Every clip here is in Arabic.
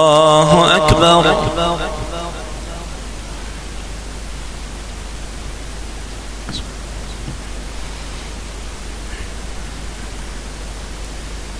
الله أكبر.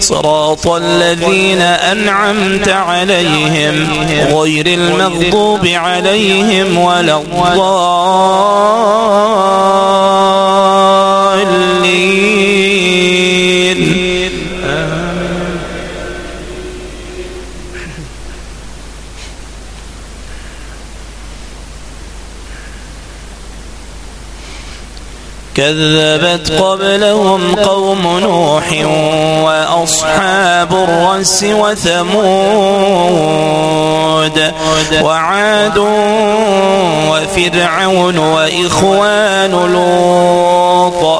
صراط الذين أنعمت عليهم غير المغضوب عليهم ولا الضالين. كذبت قبلهم قوم نوح وأصحاب الرس وثمود وعاد وفرعون وإخوان لوط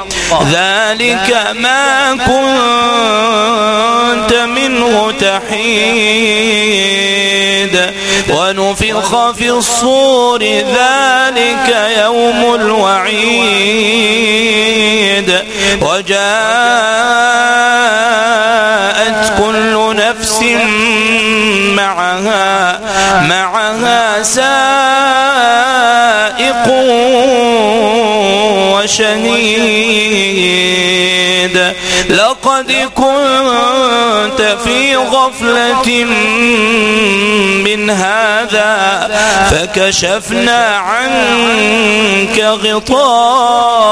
ذلك ما كنت منه تحيد. ونفخ في الصور ذلك يوم الوعيد. وجاءت كل نفس معها معها سائق وشهيد. من هذا فكشفنا عنك غطاءك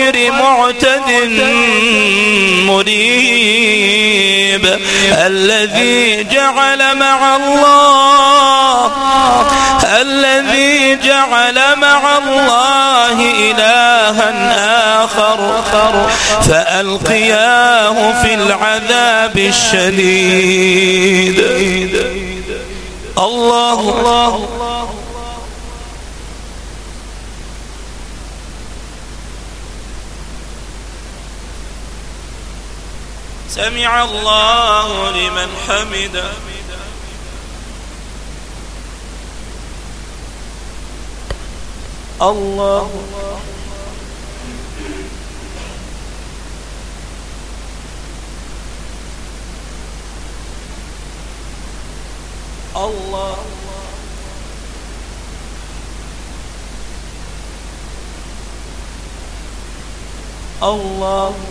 معتد مريب الذي جعل مع الله الذي جعل مع الله إلها آخر فألقياه في العذاب الشديد. الله الله. سمع الله لمن حمده. الله. الله. الله.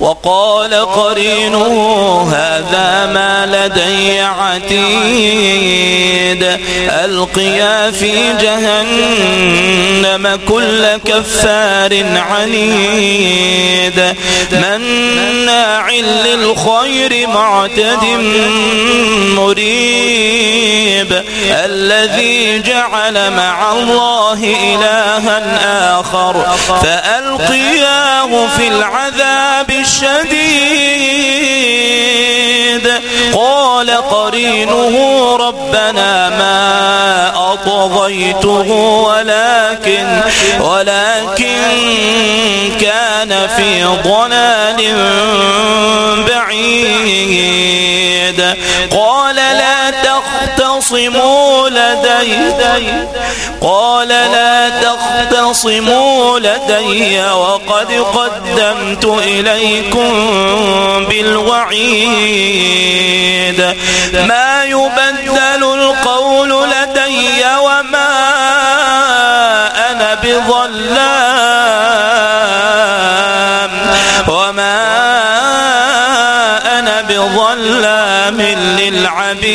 وقال قرينه هذا ما لدي عتيد. ألقيا في جهنم كل كفار عنيد. مناع للخير معتد مريب. الذي جعل مع الله إلها آخر. فألقياه في العذاب الشديد. قال قرينه ربنا ما أطغيته ولكن ولكن كان في ضلال بعيد. قال لا تختصموا لدي قال لا تختصموا لدي وقد قدمت إليكم بالوعيد. ما يبدل القول لدي بظلام للعبيد.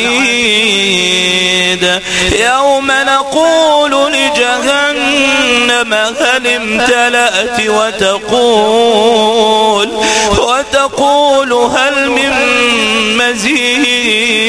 يوم نقول لجهنم هل امتلأت وتقول وتقول هل من مزيد؟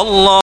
الله